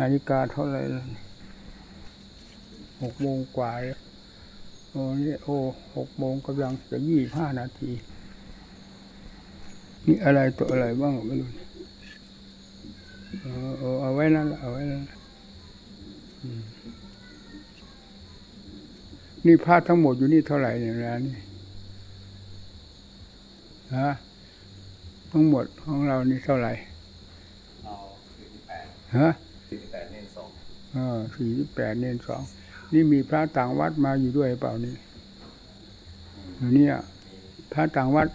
นาฬิกาเท่าไหร่แล้วนี่หกโมงกว่าแล้วโอ้นี่โอ้หกโมงกำลังจะยี่ห้านาทีนี่อะไรตัวอะไรบ้างไม่รู้นี่เออเออเอาไว้นั่นแหละเอาไว้นั่นแหละอืมนี่พระทั้งหมดอยู่นี่เท่าไหร่เนี่ยร้านนี่ฮะทั้งหมดของเรานี่เท่าไหร่เอาสี่สิบแปดฮะ สี่สิบแปดเนนสองนี่มีพระต่างวัดมาอยู่ด้วยเปล่านี่เนี่ยพระต่างวัด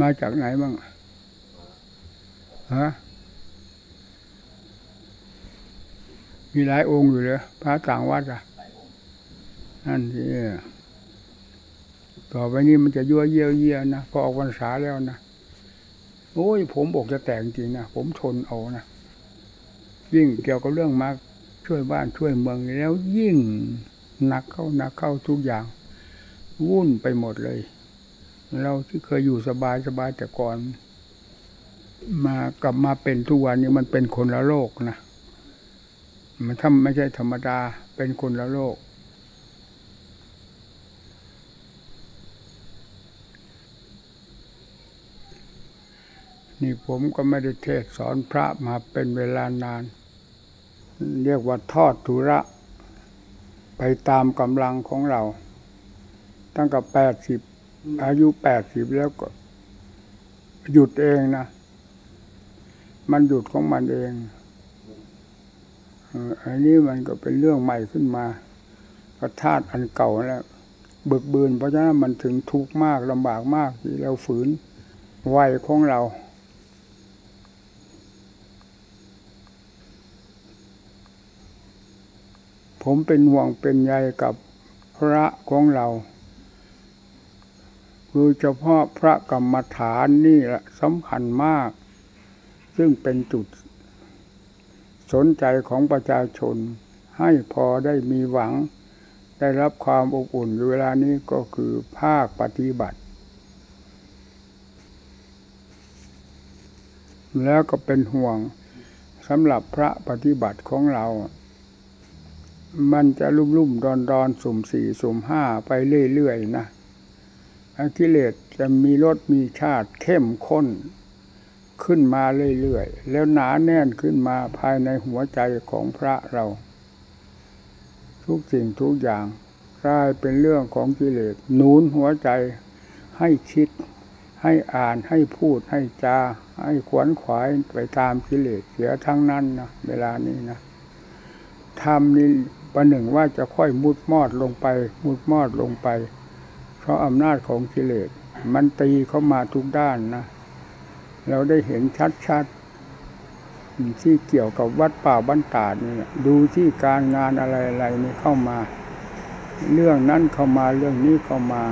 มาจากไหนบ้างฮะมีหลายองค์อยู่เลยพระต่างวัดอะองค์นั่นสิต่อไปนี้มันจะยั่วเยี่ยวเยี่ยนะพอออกพรรษาแล้วนะโอ้ยผมบอกจะแต่งจริงนะผมทนเอานะ ยิ่งเกี่ยวกับเรื่องมาช่วยบ้านช่วยเมืองแล้วยิ่งหนักเข้าหนักเข้าทุกอย่าง วุ่นไปหมดเลย เราที่เคยอยู่สบายสบายแต่ก่อน มากลับมาเป็นทุกวันนี้มันเป็นคนละโลกนะมันถ้าไม่ใช่ธรรมดาเป็นคนละโลก นี่ผมก็ไม่ได้เทศสอนพระมาเป็นเวลานาน เรียกว่าทอดทุระไปตามกำลังของเรา ตั้งแต่แปดสิบอายุแปดสิบแล้วก็ หยุดเองนะ มันหยุดของมันเองอันนี้มันก็เป็นเรื่องใหม่ขึ้นมาก็ธาตุอันเก่าแล้วเบิกบืนเพราะฉะนั้นมันถึงทุกข์มากลำบากมากที่เราฝืนวัยของเรา ผมเป็นห่วงเป็นใยกับพระของเราโดยเฉพาะพระกรรมฐานนี่แหละสำคัญมาก ซึ่งเป็นจุด สนใจของประชาชน ให้พอได้มีหวัง ได้รับความอบอุ่นอยู่เวลานี้ก็คือภาคปฏิบัติ แล้วก็เป็นห่วงสำหรับพระปฏิบัติของเรา มันจะลุ่มลุ่มดอนดอนๆสุ่มสี่สุ่มห้าไปเรื่อยๆนะกิเลสจะมีรสมีชาติเข้มข้นขึ้นมาเรื่อยๆ แล้วหนาแน่นขึ้นมาภายในหัวใจของพระเรา ทุกสิ่งทุกอย่างกลายเป็นเรื่องของกิเลสหนุนหัวใจให้คิด ให้อ่านให้พูดให้จา ให้ขวนขวายไปตามกิเลสเสียทั้งนั้นนะเวลานี้นะทำนี่ ประหนึ่งว่าจะค่อยมุดมอดลงไป มุดมอดลงไป เพราะอำนาจของกิเลส มันตีเข้ามาทุกด้านนะ เราได้เห็นชัดๆที่เกี่ยวกับวัดป่าบ้านตาดนี่ดูที่การงานอะไรๆนี่เข้ามา เรื่องนั้นเข้ามาเรื่องนี้เข้ามา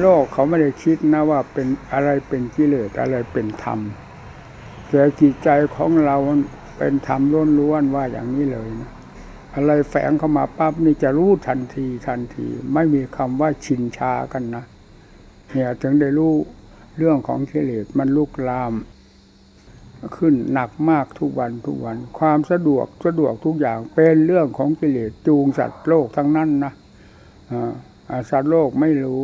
โลกเขาไม่ได้คิดนะว่าเป็นอะไรเป็นกิเลสอะไรเป็นธรรมแต่จิตใจของเราเป็นธรรมล้วนๆว่าอย่างนี้เลยนะ อะไรแฝงเข้ามาปั๊บนี่จะรู้ทันทีทันที ไม่มีคำว่าชินชากันนะเนี่ยถึงได้รู้เรื่องของกิเลสมันลุกลาม ขึ้นหนักมากทุกวันทุกวัน ความสะดวกสะดวกทุกอย่างเป็นเรื่องของกิเลสจูงสัตว์โลกทั้งนั้นนะอ่าสัตว์โลกไม่รู้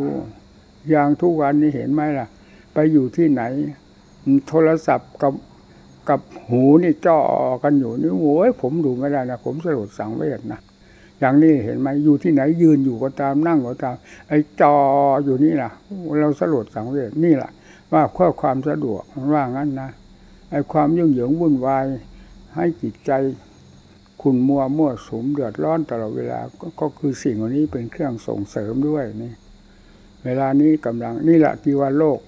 อย่างทุกวันนี้เห็นไหมล่ะ ไปอยู่ที่ไหน โทรศัพท์กับ กับหูนี่จ่อกันอยู่นี่โอ้ยผมดูไม่ได้นะผมสลดสังเวชนะอย่างนี้เห็นไหมอยู่ที่ไหนยืนอยู่ก็ตามนั่งก็ตาม ไอ้จออยู่นี่ล่ะ เราสลดสังเวชนี่แหละว่าข้อความสะดวกมันว่างั้นนะไอ้ความยุ่งเหยิงวุ่นวายให้จิตใจคุณมัวมั่วสมเดือดร้อนตลอดเวลาก็ก็คือสิ่งเหล่านี้เป็นเครื่องส่งเสริมด้วยนี่ เวลานี้กำลังนี่แหละที่ว่าโลก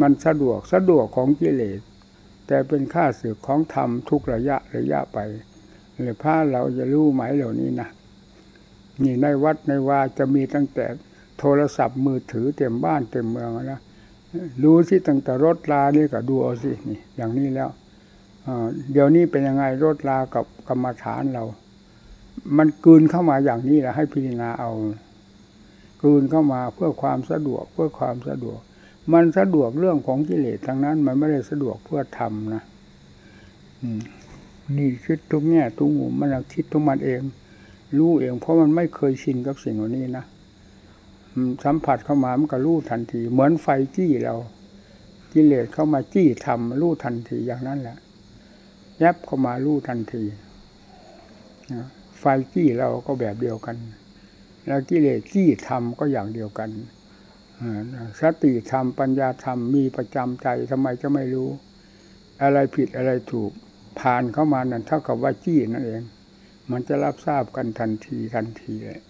มันสะดวกสะดวกของกิเลส แต่เป็นค่าศึกของธรรมทุกระยะระยะไปเลยพระเราจะรู้ไหมเหล่านี้นะนี่ในวัดในวาจะมีตั้งแต่โทรศัพท์มือถือเต็มบ้านเต็มเมืองแล้วรู้ที่ตั้งแต่รถลานี่ก็ดูเอาสินี่ อย่างนี้แล้วเดี๋ยวนี้เป็นยังไงรถลากับกรรมฐานเรา มันกืนเข้ามาอย่างนี้แหละให้พิจารณาเอากืนเข้ามาเพื่อความสะดวกเพื่อความสะดวก มันสะดวกเรื่องของกิเลสทั้งนั้น มันไม่ได้สะดวกเพื่อทำนะนี่คิดทุกแง่ทุกมุมมันคิดทุกมันเอง รู้เอง เพราะมันไม่เคยชินกับสิ่งเหล่านี้นะสัมผัสเข้ามามันก็รู้ทันที เหมือนไฟจี้เรา กิเลสเข้ามาจี้ทำรู้ทันทีอย่างนั้นแหละแยบเข้ามารู้ทันทีไฟจี้เราก็แบบเดียวกัน แล้วกิเลสจี้ทำก็อย่างเดียวกัน สติธรรมปัญญาธรรมมีประจำใจทำไมจะไม่รู้ อะไรผิดอะไรถูกผ่านเข้ามานั่นเท่ากับว่าจี้นั่นเอง มันจะรับทราบกันทันทีทันทีเลย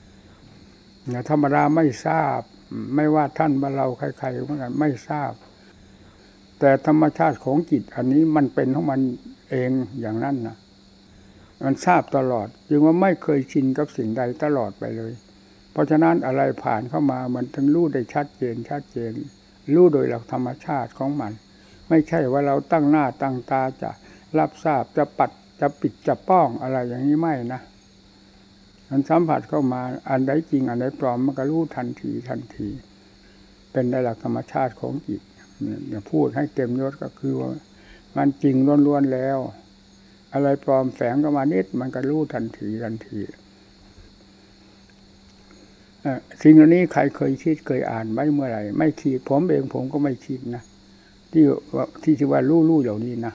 ธรรมดาไม่ทราบ ไม่ว่าท่านว่าเราใครๆเหมือนกันไม่ทราบ แต่ธรรมชาติของจิตอันนี้มันเป็นของมันเองอย่างนั้นนะมันทราบตลอด จึงว่าไม่เคยชินกับสิ่งใดตลอดไปเลย ราะฉะนั้นอะไรผ่านเข้ามามันถึงรู้ได้ชัดเจนชัดเจน รู้โดยหลักธรรมชาติของมัน ไม่ใช่ว่าเราตั้งหน้าตั้งตาจะรับทราบจะปัดจะปิดจะป้องอะไรอย่างนี้ไม่นะมันสัมผัสเข้ามาอันใดจริงอันใดปลอมมันก็รู้ทันทีทันที เป็นในหลักธรรมชาติของจิตเนี่ยพูดให้เต็มยศก็คือว่ามันจริงล้วนๆแล้ว อะไรปลอมแฝงเข้ามานิดมันก็รู้ทันทีทันที สิ่งเหล่านี้ใครเคยคิดเคยอ่านไว้เมื่อไหร่ ไม่คิดผมเองผมก็ไม่คิดนะที่ที่ที่ว่ารู้รู้เหล่านี้นะ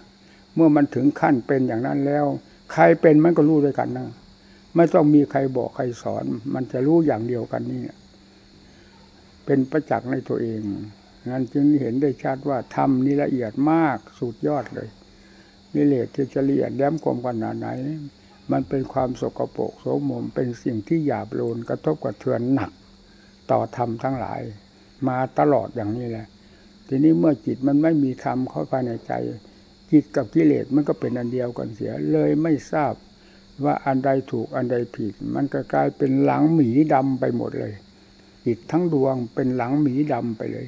เมื่อมันถึงขั้นเป็นอย่างนั้นแล้ว ใครเป็นมันก็รู้ด้วยกันนะไม่ต้องมีใครบอกใครสอน มันจะรู้อย่างเดียวกันนี่เป็นประจักษ์ในตัวเองนั้นจึงเห็นได้ชัดว่าธรรมนี่ละเอียดมากสุดยอดเลยนิเลศที่จะละเอียดแหลมคมขนาไหน มันเป็นความสกปรกโสมมเป็นสิ่งที่หยาบโลนกระทบกระเทือนหนัก ต่อธรรมทั้งหลาย มาตลอดอย่างนี้แหละ ทีนี้เมื่อจิตมันไม่มีธรรมเข้าภายในใจ จิตกับกิเลสมันก็เป็นอันเดียวกันเสียเลยไม่ทราบว่าอันใดถูกอันใดผิด มันก็กลายเป็นหลังหมีดำไปหมดเลย จิตทั้งดวงเป็นหลังหมีดำไปเลย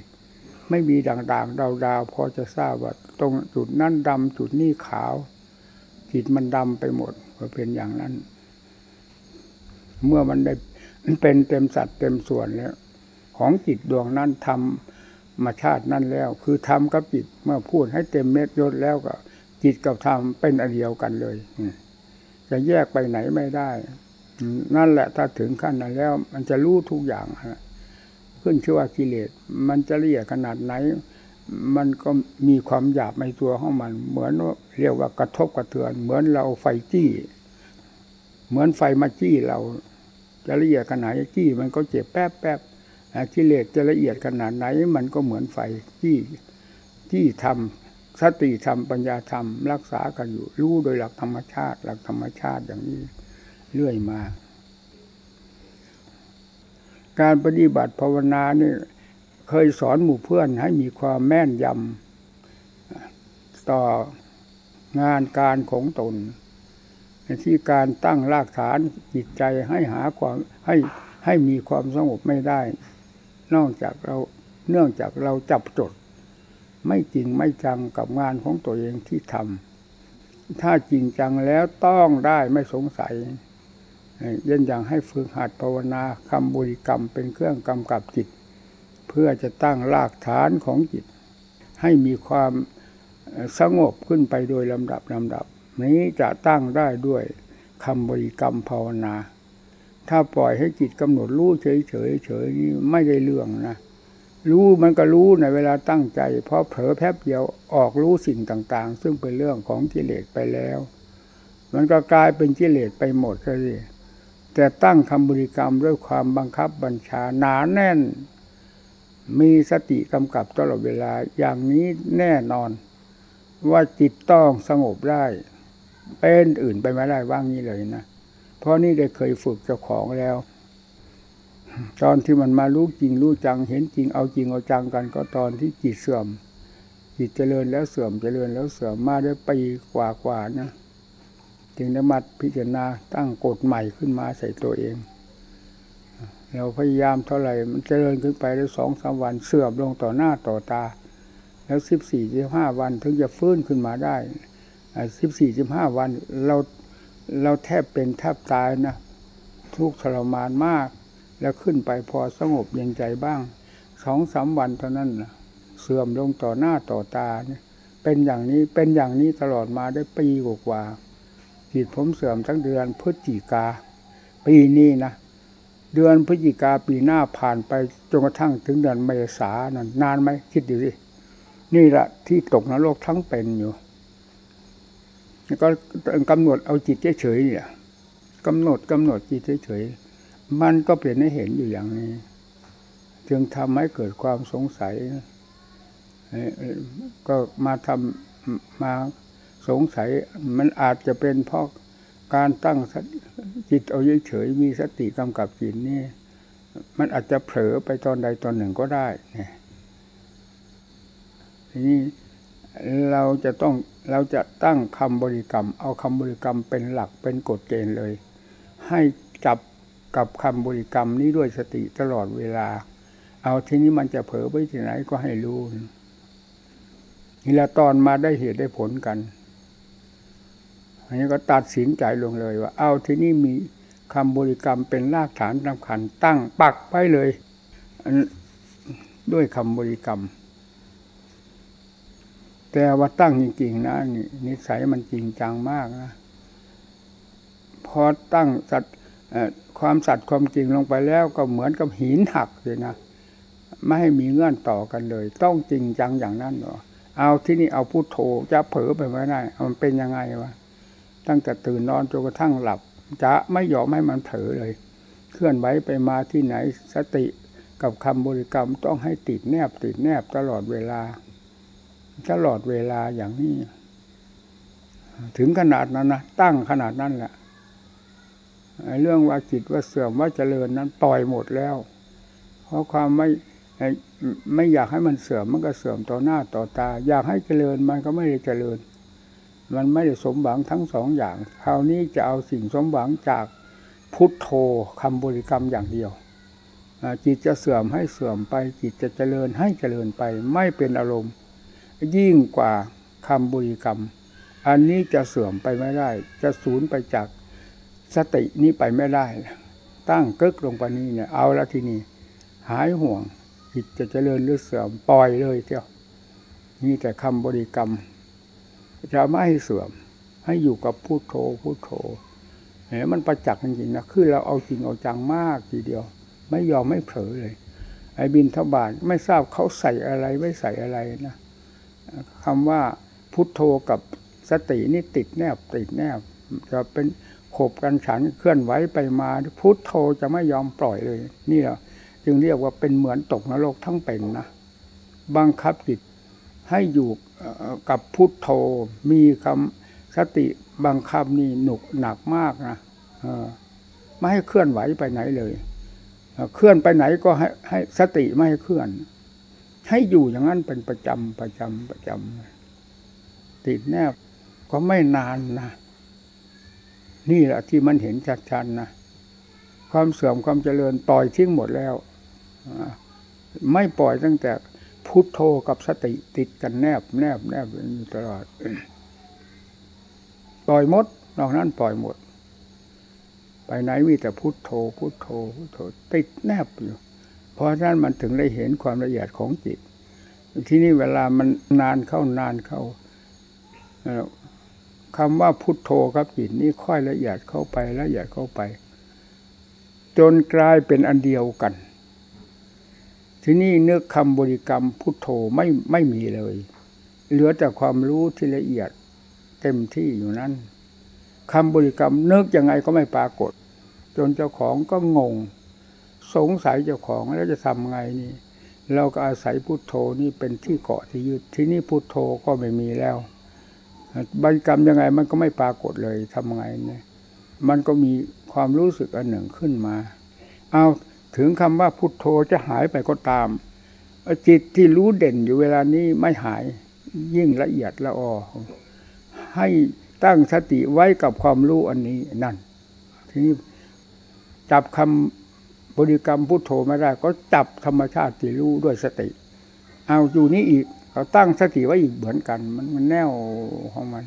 ไม่มีด่างๆดาวๆพอจะทราบว่าตรงจุดนั้นดำจุดนี้ขาว จิตมันดำไปหมด ก็เป็นอย่างนั้น เมื่อมันได้เป็นเต็มสัดเต็มส่วนแล้ว ของจิตดวงนั้นทำมาชาตินั่นแล้ว คือทำกับจิตเมื่อพูดให้เต็มเม็ดยศแล้วก็ จิตกับธรรมเป็นอันเดียวกันเลยจะแยกไปไหนไม่ได้ นั่นแหละถ้าถึงขั้นนั้นแล้ว มันจะรู้ทุกอย่างขึ้นชื่อว่ากิเลสมันจะละเอียดขนาดไหน มันก็มีความหยาบในตัวของมัน เหมือนเรียกว่ากระทบกระเทือน เหมือนเราไฟจี้ เหมือนไฟมาจี้เรา จะละเอียดขนาดไหนจี้ มันก็เจ็บแป๊บแป๊บอ่ากิเลสจะละเอียดขนาดไหน มันก็เหมือนไฟจี้จี้ทำสติธรรมปัญญาธรรม รักษากันอยู่ รู้โดยหลักธรรมชาติ หลักธรรมชาติอย่างนี้เรื่อยมา การปฏิบัติภาวนาเนี่ย เคยสอนหมู่เพื่อนให้มีความแม่นยำต่องานการของตนที่การตั้งรากฐานจิตใจให้หาความให้ให้มีความสงบไม่ได้ นอกจากเราเนื่องจากเราจับจด ไม่จริงไม่จังกับงานของตัวเองที่ทำถ้าจริงจังแล้วต้องได้ไม่สงสัยเย็นอย่างให้ฝึกหัดภาวนาคำบริกรรมเป็นเครื่องกำกับจิต พื่อจะตั้งรากฐานของจิต ให้มีความสงบขึ้นไปโดยลำดับลำดับ นี้จะตั้งได้ด้วยคำบริกรรมภาวนา ถ้าปล่อยให้จิตกำหนดรู้เฉยเฉยเฉยนี่ไม่ได้เรื่องนะ รู้มันก็รู้ในเวลาตั้งใจ เพราะเผลอแป๊บเดียวออกรู้สิ่งต่างๆ ซึ่งเป็นเรื่องของกิเลสไปแล้ว มันก็กลายเป็นกิเลสไปหมดเลยแต่ตั้งคำบริกรรมด้วยความบังคับบัญชาหนาแน่น มีสติกำกับตลอดเวลาอย่างนี้แน่นอน ว่าจิตต้องสงบได้ เป็นอื่นไปไม่ได้ว่างนี้เลยนะ เพราะนี่ได้เคยฝึกเจ้าของแล้ว ตอนที่มันมารู้จริงรู้จัง เห็นจริงเอาจริงเอาจังกันก็ตอนที่จิตเสื่อม จิตเจริญแล้วเสื่อมเจริญแล้วเสื่อมมาได้ปีกว่ากว่าๆนะ จึงได้มาพิจารณาตั้งกฎใหม่ขึ้นมาใส่ตัวเอง เราพยายามเท่าไหร่มันเจริญขึ้นไปได้สองสามวันเสื่อมลงต่อหน้าต่อตา แล้วสิบสี่สิบห้าวันถึงจะฟื้นขึ้นมาได้สิบสี่สิบห้าวันเราเราแทบเป็นแทบตายนะทุกข์ทรมานมาก แล้วขึ้นไปพอสงบเย็นใจบ้างสองสามวันเท่านั้นนะเสื่อมลงต่อหน้าต่อตาเนี่ยเป็นอย่างนี้เป็นอย่างนี้ตลอดมาได้ปีกว่าจิตผมเสื่อมทั้งเดือนพฤศจิกาปีนี้นะ เดือนพฤศจิกาปีหน้าผ่านไปจนกระทั่งถึงเดือนเมษานั่นนานไหมคิดดูสินี่แหละที่ตกนรกทั้งเป็นอยู่แล้วก็กำหนดเอาจิตเฉยๆเนี่ยกำหนดกำหนดจิตเฉยๆมันก็เป็นให้เห็นอยู่อย่างนี้ จึงทำให้เกิดความสงสัย ก็มาทำมาสงสัยมันอาจจะเป็นเพราะการตั้งสติ จิตเอาเฉยๆมีสติกำกับจิตนี่ มันอาจจะเผลอไปตอนใดตอนหนึ่งก็ได้เนี่ยทีนี้เราจะต้องเราจะตั้งคำบริกรรม เอาคำบริกรรมเป็นหลักเป็นกฎเกณฑ์เลย ให้จับกับคำบริกรรมนี้ด้วยสติตลอดเวลา เอาทีนี้มันจะเผลอไปที่ไหนก็ให้รู้นี่ละตอนมาได้เหตุได้ผลกัน อันนี้ก็ตัดสินใจลงเลยว่า เอาที่นี่มีคำบริกรรมเป็นรากฐานสำคัญตั้งปักไว้เลย ด้วยคำบริกรรม แต่ว่าตั้งจริงๆนะนี่นิสัยมันจริงจังมากนะพอตั้งสัตความสัตย์ความจริงลงไปแล้วก็เหมือนกับหินหักเลยนะไม่ให้มีเงื่อนต่อกันเลย ต้องจริงจังอย่างนั้นหรอเอาที่นี่เอาพุโทโธจะเผลอไปไม่ได้มันเป็นยังไงวะ ตั้งแต่ตื่นนอนจนกระทั่งหลับ จะไม่ยอมให้มันเผลอเลย เคลื่อนไหวไปมาที่ไหนสติกับคำบริกรรมต้องให้ติดแนบติดแนบตลอดเวลา ตลอดเวลาอย่างนี้ ถึงขนาดนั้นนะตั้งขนาดนั้นแหละเรื่องว่าจิตว่าเสื่อมว่าเจริญนั้นปล่อยหมดแล้ว เพราะความไม่ไม่อยากให้มันเสื่อมมันก็เสื่อมต่อหน้าต่อตา อยากให้เจริญมันก็ไม่ได้เจริญ มันไม่ได้สมหวังทั้งสองอย่าง คราวนี้จะเอาสิ่งสมหวังจากพุทโธคำบริกรรมอย่างเดียว จิตจะเสื่อมให้เสื่อมไป จิตจะเจริญให้เจริญไป ไม่เป็นอารมณ์ ยิ่งกว่าคำบริกรรม อันนี้จะเสื่อมไปไม่ได้ จะสูญไปจากสตินี้ไปไม่ได้ ตั้งกึกลงไปนี้เนี่ยเอาละทีนี้หายห่วงจิตจะเจริญหรือเสื่อมปล่อยเลยเจ้านี่แต่คำบริกรรม จะไม่ให้เสื่อม ให้อยู่กับพุโทโธพุโทโธเห็นมันประจักษ์จริงๆนะคือเราเอาจริงเอาจังมากทีเดียว ไม่ยอมไม่เผลอเลย ไอ้บินทบาทไม่ทราบเขาใส่อะไรไม่ใส่อะไรนะคำว่าพุทโธกับสตินี่ติดแนบติดแนบจะเป็นขบกันฉันเคลื่อนไหวไปมาพุทโธจะไม่ยอมปล่อยเลย นี่แหละจึงเรียกว่าเป็นเหมือนตกนรกทั้งเป็นนะบังคับจิต ให้อยู่กับพุทโธมีคำสติบังคับนี่หนุกหนักมากนะไม่ให้เคลื่อนไหวไปไหนเลย เคลื่อนไปไหนก็ให้ให้สติไม่ให้เคลื่อน ให้อยู่อย่างนั้นเป็นประจำประจำประจำติดแนบก็ไม่นานนะนี่แหละที่มันเห็นชัดๆนะความเสื่อมความเจริญปล่อยทิ้งหมดแล้วไม่ปล่อยตั้งแต่ พุทโธกับสติติดกันแนบแนบแนบอยู่ตลอด ปล่อยมดนอกนั้นปล่อยหมด ไปไหนมีแต่พุทโธ พุทโธพุทโธติดแนบอยู่ เพราะฉะนั้นมันถึงได้เห็นความละเอียดของจิต ที่นี่เวลามันนานเข้านานเข้าคำว่าพุทโธครับจิตนี่ค่อยละเอียดเข้าไปละเอียดเข้าไป จนกลายเป็นอันเดียวกัน ที่นี่นึกคำบริกรรมพุทโธไม่ไม่มีเลย เหลือแต่ความรู้ที่ละเอียดเต็มที่อยู่นั้นคำบริกรรมนึกยังไงก็ไม่ปรากฏ จนเจ้าของก็งง สงสัยเจ้าของแล้วจะทำไงนี่ เราก็อาศัยพุทโธนี่เป็นที่เกาะที่ยึดที่นี่พุทโธก็ไม่มีแล้วบริกรรมยังไงมันก็ไม่ปรากฏเลยทำไงเนี่ยมันก็มีความรู้สึกอันหนึ่งขึ้นมา เอา ถึงคำว่าพุทโธจะหายไปก็ตาม จิตที่รู้เด่นอยู่เวลานี้ไม่หายยิ่งละเอียดละออให้ตั้งสติไว้กับความรู้อันนี้นั่น ทีนี้จับคำบริกรรมพุทโธไม่ได้ ก็จับธรรมชาติที่รู้ด้วยสติ เอาอยู่นี้อีกเขาตั้งสติไว้อีกเหมือนกัน มันมันแนวของมัน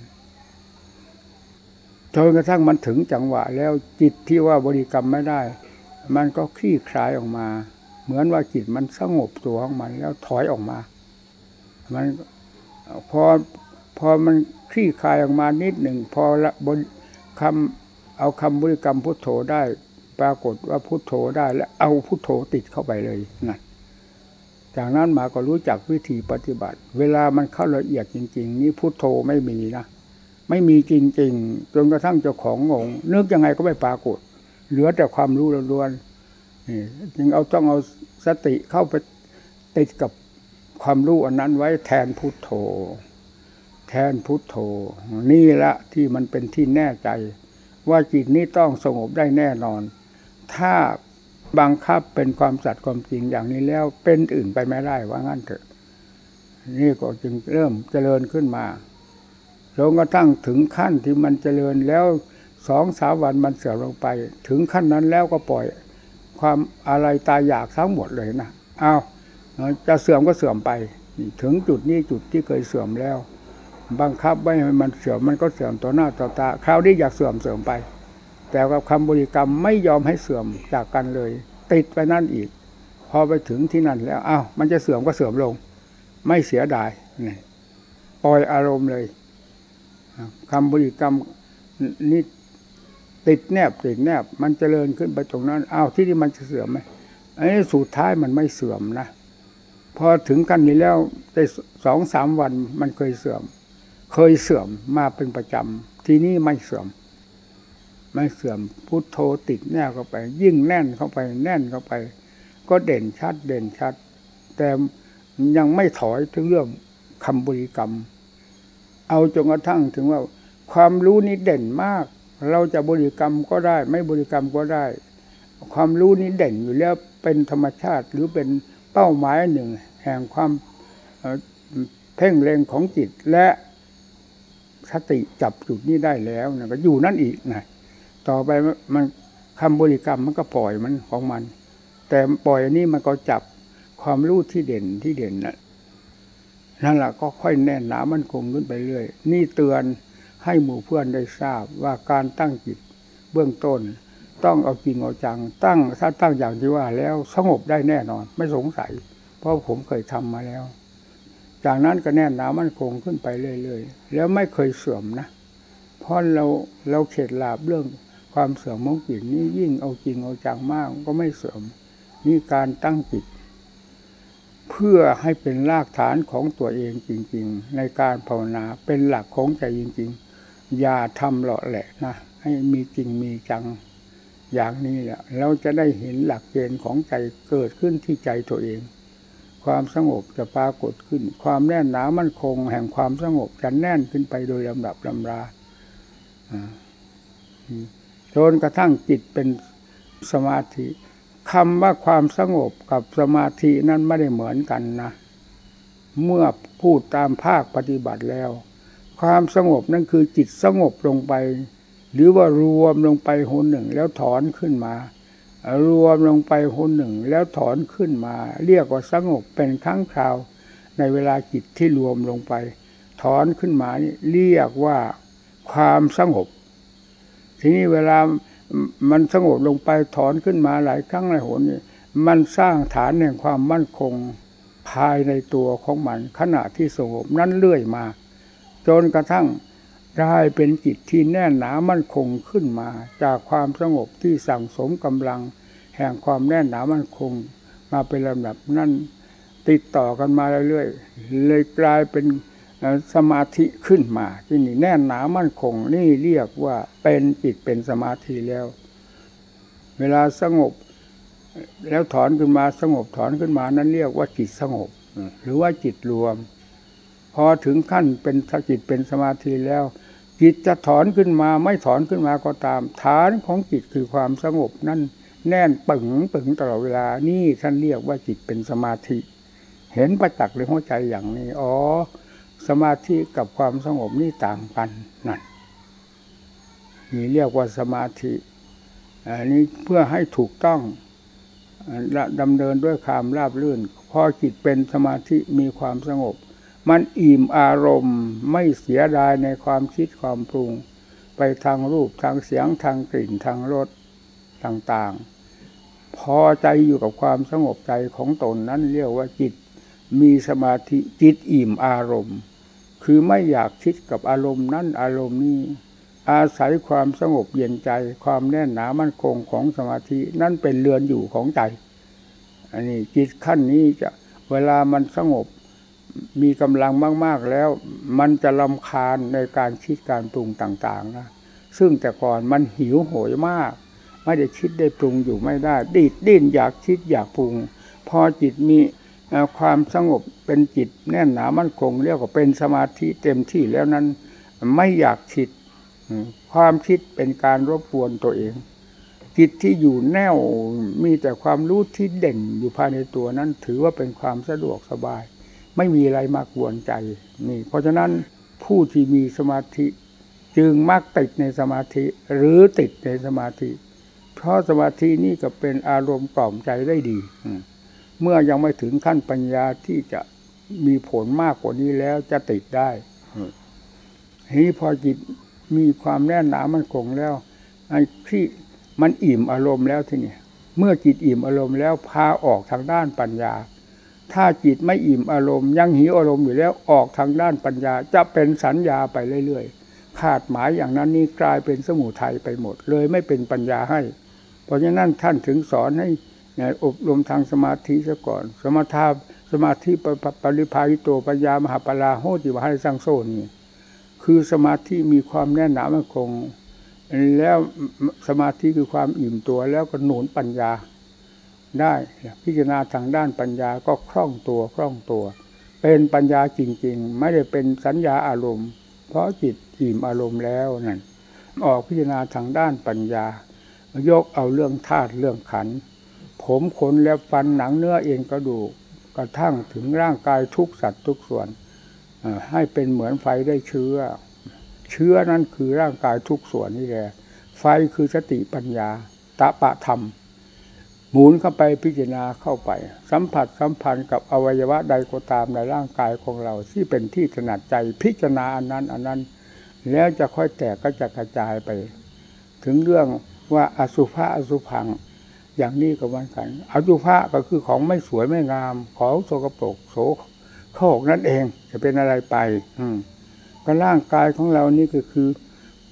จนกระทั่งมันถึงจังหวะแล้วจิตที่ว่าบริกรรมไม่ได้ มันก็คลี่คลายออกมา เหมือนว่าจิตมันสงบตัวของมันแล้วถอยออกมา มันพอพอมันคลี่คลายออกมานิดหนึ่งพอละบนคำเอาคำบริกรรมพุทโธได้ ปรากฏว่าพุทโธได้ แล้วเอาพุทโธติดเข้าไปเลยนั่นจากนั้นมาก็รู้จักวิธีปฏิบัติ เวลามันเข้าละเอียดจริง ๆ นี่พุทโธไม่มีนะ ไม่มีจริง ๆ จนกระทั่งเจ้าของงงนึกยังไงก็ไม่ปรากฏ เหลือแต่ความรู้ล้วนๆจึงเอาต้องเอาสติเข้าไปติดกับความรู้อันนั้นไว้แทนพุทโธ แทนพุทโธ นี่ละที่มันเป็นที่แน่ใจ ว่าจิตนี้ต้องสงบได้แน่นอน ถ้าบังคับเป็นความสัตย์ความจริงอย่างนี้แล้วเป็นอื่นไปไม่ได้ว่างั้นเถอะ นี่ก็จึงเริ่มเจริญขึ้นมาจนกระทั่งถึงขั้นที่มันเจริญแล้ว สองสามวันมันเสื่อมลงไป ถึงขั้นนั้นแล้วก็ปล่อยความอะไรตายอยากทั้งหมดเลยนะเอาจะเสื่อมก็เสื่อมไป ถึงจุดนี้จุดที่เคยเสื่อมแล้ว บังคับไม่ให้มันเสื่อมมันก็เสื่อมต่อหน้าต่อตาคราวนี้อยากเสื่อมเสื่อมไป แต่กับคำบริกรรมไม่ยอมให้เสื่อมจากกันเลย ติดไปนั่นอีก พอไปถึงที่นั่นแล้วอ้าวมันจะเสื่อมก็เสื่อมลง ไม่เสียดายปล่อยอารมณ์เลยคำบริกรรมนี่ ติดแนบติดแนบ มันเจริญขึ้นไปตรงนั้นอ้าวที่นี่มันจะเสื่อมไหมอันนี้สุดท้ายมันไม่เสื่อมนะพอถึงกันนี้แล้วได้สองสามวันมันเคยเสื่อม เคยเสื่อมมาเป็นประจำทีนี้ไม่เสื่อม ไม่เสื่อมพุทโธติดแน่เข้าไป ยิ่งแน่นเข้าไปแน่นเข้าไป ก็เด่นชัดเด่นชัด แต่ยังไม่ถอยถึงเรื่องคำบริกรรม เอาจนกระทั่งถึงว่า ความรู้นี้เด่นมาก เราจะบริกรรมก็ได้ ไม่บริกรรมก็ได้ ความรู้นี้เด่นอยู่แล้วเป็นธรรมชาติหรือเป็นเป้าหมายหนึ่ง แห่งความเพ่งเล็งของจิตและสติจับจุดนี้ได้แล้วนะก็อยู่นั่นอีกนะต่อไปมันคำบริกรรมมันก็ปล่อยมันของมัน แต่ปล่อยนี้มันก็จับความรู้ที่เด่นที่เด่นนะนั่นแหละก็ค่อยแน่นหนามันคงขึ้นไปเรื่อย นี่เตือน ให้หมู่เพื่อนได้ทราบว่าการตั้งจิตเบื้องต้น ต้องเอาจริงเอาจัง ตั้งถ้าตั้งอย่างที่ว่าแล้วสงบได้แน่นอน ไม่สงสัย เพราะผมเคยทำมาแล้ว จากนั้นก็แน่นหนามันคงขึ้นไปเรื่อยๆแล้วไม่เคยเสื่อมนะเพราะเราเราเข็ดหลาบเรื่องความเสื่อมของจิตนี้ยิ่งเอาจริงเอาจังมากก็ไม่เสื่อมนี่การตั้งจิตเพื่อให้เป็นรากฐานของตัวเองจริง ๆ ในการภาวนาเป็นหลักของใจจริง ๆ อย่าทำเลาะแหละนะให้มีจริงมีจังอย่างนี้แหละเราจะได้เห็นหลักเกณฑ์ของใจเกิดขึ้นที่ใจตัวเอง ความสงบจะปรากฏขึ้น ความแน่นหนามั่นคง แห่งความสงบจะแน่นขึ้นไปโดยลำดับลำราจนกระทั่งจิตเป็นสมาธิคำว่าความสงบกับสมาธินั้นไม่ได้เหมือนกันนะ เมื่อพูดตามภาคปฏิบัติแล้ว ความสงบนั่นคือจิตสงบลงไป หรือว่ารวมลงไปหนหนึ่งแล้วถอนขึ้นมา รวมลงไปหนหนึ่งแล้วถอนขึ้นมา เรียกว่าสงบเป็นครั้งคราว ในเวลาจิตที่รวมลงไป ถอนขึ้นมานี่เรียกว่าความสงบ ทีนี้เวลามันสงบลงไปถอนขึ้นมาหลายครั้งหลายหนนี่มันสร้างฐานแห่งความมั่นคงภายในตัวของมันขณะที่สงบนั้นเรื่อยมา จนกระทั่งกลายเป็นจิตที่แน่นหนามั่นคงขึ้นมา จากความสงบที่สั่งสมกำลัง แห่งความแน่นหนามั่นคง มาเป็นลำดับนั่นติดต่อกันมาเรื่อยๆเลยกลายเป็นสมาธิขึ้นมาที่นี่แน่นหนามั่นคงนี่เรียกว่าเป็นจิตเป็นสมาธิแล้ว เวลาสงบ แล้วถอนขึ้นมาสงบถอนขึ้นมานั้นเรียกว่าจิตสงบ หรือว่าจิตรวม อถึงขั้นเป็นจิตเป็นสมาธิแล้ว จิตจะถอนขึ้นมาไม่ถอนขึ้นมาก็ตาม ฐานของจิตคือความสงบนั่นแน่นปึงปึงตลอดเวลานี่ท่านเรียกว่าจิตเป็นสมาธิ เห็นประจักษ์ในหัวใจอย่างนี้อ๋อสมาธิกับความสงบนี่ต่างกันนั่นนี่เรียกว่าสมาธิอันนี้เพื่อให้ถูกต้องดำเนินด้วยความราบรื่น พอจิตเป็นสมาธิมีความสงบ มันอิ่มอารมณ์ไม่เสียดายในความคิดความปรุง ไปทางรูปทางเสียงทางกลิ่นทางรสต่างๆ พอใจอยู่กับความสงบใจของตนนั้นเรียกว่าจิต มีสมาธิจิตอิ่มอารมณ์ คือไม่อยากคิดกับอารมณ์นั้นอารมณ์นี้ อาศัยความสงบเย็นใจ ความแน่นหนามั่นคงของสมาธินั่นเป็นเรือนอยู่ของใจ อันนี้จิตขั้นนี้จะเวลามันสงบ มีกำลังมาก ๆ แล้ว มันจะลำคาญในการคิดการปรุงต่างๆนะซึ่งแต่ก่อนมันหิวโหยมาก ไม่ได้คิดได้ปรุงอยู่ไม่ได้ ดิดดิ้นอยากคิดอยากปรุง พอจิตมีความสงบเป็นจิตแน่นหนามั่นคงเรียกว่าเป็นสมาธิเต็มที่แล้วนั้น ไม่อยากคิด ความคิดเป็นการรบกวนตัวเอง จิตที่อยู่แน่วมีแต่ความรู้ที่เด่นอยู่ภายในตัวนั้น ถือว่าเป็นความสะดวกสบาย ไม่มีอะไรมากวนใจนี่เพราะฉะนั้นผู้ที่มีสมาธิจึงมักติดในสมาธิหรือติดในสมาธิ เพราะสมาธินี่ก็เป็นอารมณ์กล่อมใจได้ดี เมื่อยังไม่ถึงขั้นปัญญาที่จะมีผลมากกว่านี้แล้วจะติดได้ทีนี้พอจิตมีความแน่นหนามันคงแล้วไอ้ที่มันอิ่มอารมณ์แล้วทีนี้เมื่อจิตอิ่มอารมณ์แล้วพาออกทางด้านปัญญา ถ้าจิตไม่อิ่มอารมณ์ยังหิวอารมณ์อยู่แล้วออกทางด้านปัญญา จะเป็นสัญญาไปเรื่อยๆขาดหมายอย่างนั้นนี่กลายเป็นสมุทัยไปหมด เลยไม่เป็นปัญญาให้ เพราะฉะนั้นท่านถึงสอนให้อบรมทางสมาธิซะก่อน สมาธาสมาธิปปปริภาวิโตปัญญามหาปลาโหติวะให้สร้างโซนี่คือสมาธิมีความแน่นหนามั่นคง แล้วสมาธิคือความอิ่มตัวแล้วก็หนุนปัญญา ได้พิจารณาทางด้านปัญญาก็คล่องตัวคล่องตัว เป็นปัญญาจริง ๆ ไม่ได้เป็นสัญญาอารมณ์ เพราะจิตอิ่มอารมณ์แล้วนั่นออกพิจารณาทางด้านปัญญายกเอาเรื่องธาตุเรื่องขัน ผมขนและฟันหนังเนื้อเอ็นกระดูกกระทั่งถึงร่างกายทุกสัตว์ทุกส่วนให้เป็นเหมือนไฟได้เชื้อ เชื้อนั้นคือร่างกายทุกส่วนนี่แหละไฟคือสติปัญญาตะปะธรรม หมุนเข้าไปพิจารณาเข้าไป สัมผัสสัมพันธ์กับอวัยวะใดก็ตามในร่างกายของเรา ที่เป็นที่ถนัดใจพิจารณาอันนั้นอันนั้น แล้วจะค่อยแตกก็จะกระจายไป ถึงเรื่องว่าอสุภะอสุพัง อย่างนี้ก็เหมือนกันอสุภะก็คือของไม่สวยไม่งามของโสกปรกโสโคกนั่นเอง จะเป็นอะไรไป อืมก็ร่างกายของเรานี่ก็คือ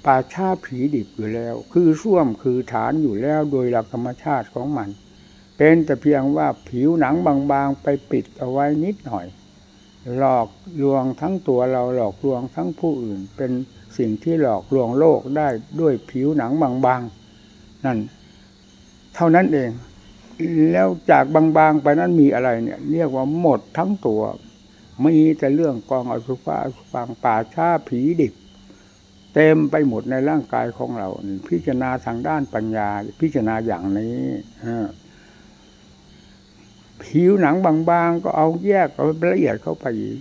ป่าชาผีดิบอยู่แล้ว คือส้วมคือฐานอยู่แล้วโดยหลักธรรมชาติของมัน เป็นแต่เพียงว่าผิวหนังบางๆไปปิดเอาไว้นิดหน่อย หลอกลวงทั้งตัวเราหลอกลวงทั้งผู้อื่น เป็นสิ่งที่หลอกลวงโลกได้ด้วยผิวหนังบางๆนั่น เท่านั้นเอง แล้วจากบางๆไปนั้นมีอะไรเนี่ย เรียกว่าหมดทั้งตัวมีแต่เรื่องกองอสุภะอสุฟังป่าชาผีดิบเต็มไปหมดในร่างกายของเรา พิจารณาทางด้านปัญญา พิจารณาอย่างนี้ ผิวหนังบางๆก็เอาแยกเอาละเอียดเข้าไปอีก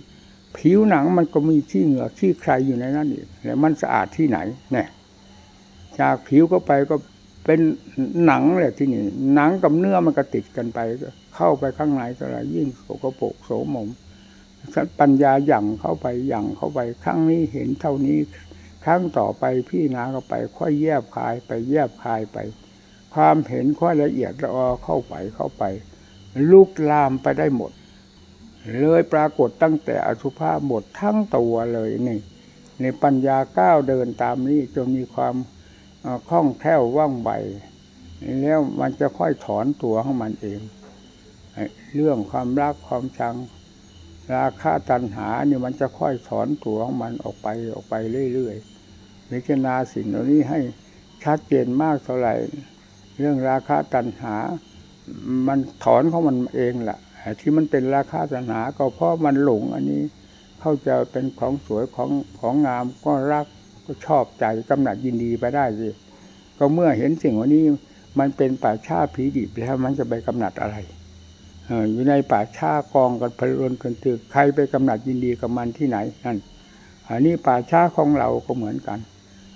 ผิวหนังมันก็มีขี้เหงือกขี้ใครอยู่ในนั้นอีกแล้วมันสะอาดที่ไหนเนี่ยจากผิวเข้าไปก็เป็นหนังแหละที่นี่หนังกับเนื้อมันก็ติดกันไป เข้าไปข้างในเท่าไรยิ่งโสกโปกโสมมปัญญาหยั่งเข้าไปหยั่งเข้าไปครั้งนี้เห็นเท่านี้ครั้งต่อไปพี่นาเข้าไป ค่อยแยบคายไปแยบคายไป ความเห็นค่อยละเอียดละออเข้าไปเข้าไป ลุกลามไปได้หมด เลยปรากฏตั้งแต่อสุภาหมดทั้งตัวเลยนี่ในปัญญาก้าวเดินตามนี้จนมีความเอ่อคล่องแคล่วว่องไวแล้วมันจะค่อยถอนตัวของมันเอง เรื่องความรักความชัง ราคะตัณหาเนี่ยมันจะค่อยถอนตัวของมันออกไปออกไปเรื่อยๆพิจารณาสิ่งเหล่านี้ให้ชัดเจนมากเท่าไหร่ เรื่องราคะตัณหา มันถอนของมันเองแหละที่มันเป็นราคะตัณหาก็เพราะมันหลงอันนี้ เข้าใจเป็นของสวยของของงามก็รักก็ชอบใจกำหนัดยินดีไปได้สิก็เมื่อเห็นสิ่งวันนี้มันเป็นป่าชาผีดิบแล้วมันจะไปกำหนัดอะไรอยู่ในป่าช้ากองกันพลนกันตึกใครไปกำหนัดยินดีกับมันที่ไหนนั่นอันนี้ป่าช้าของเราก็เหมือนกัน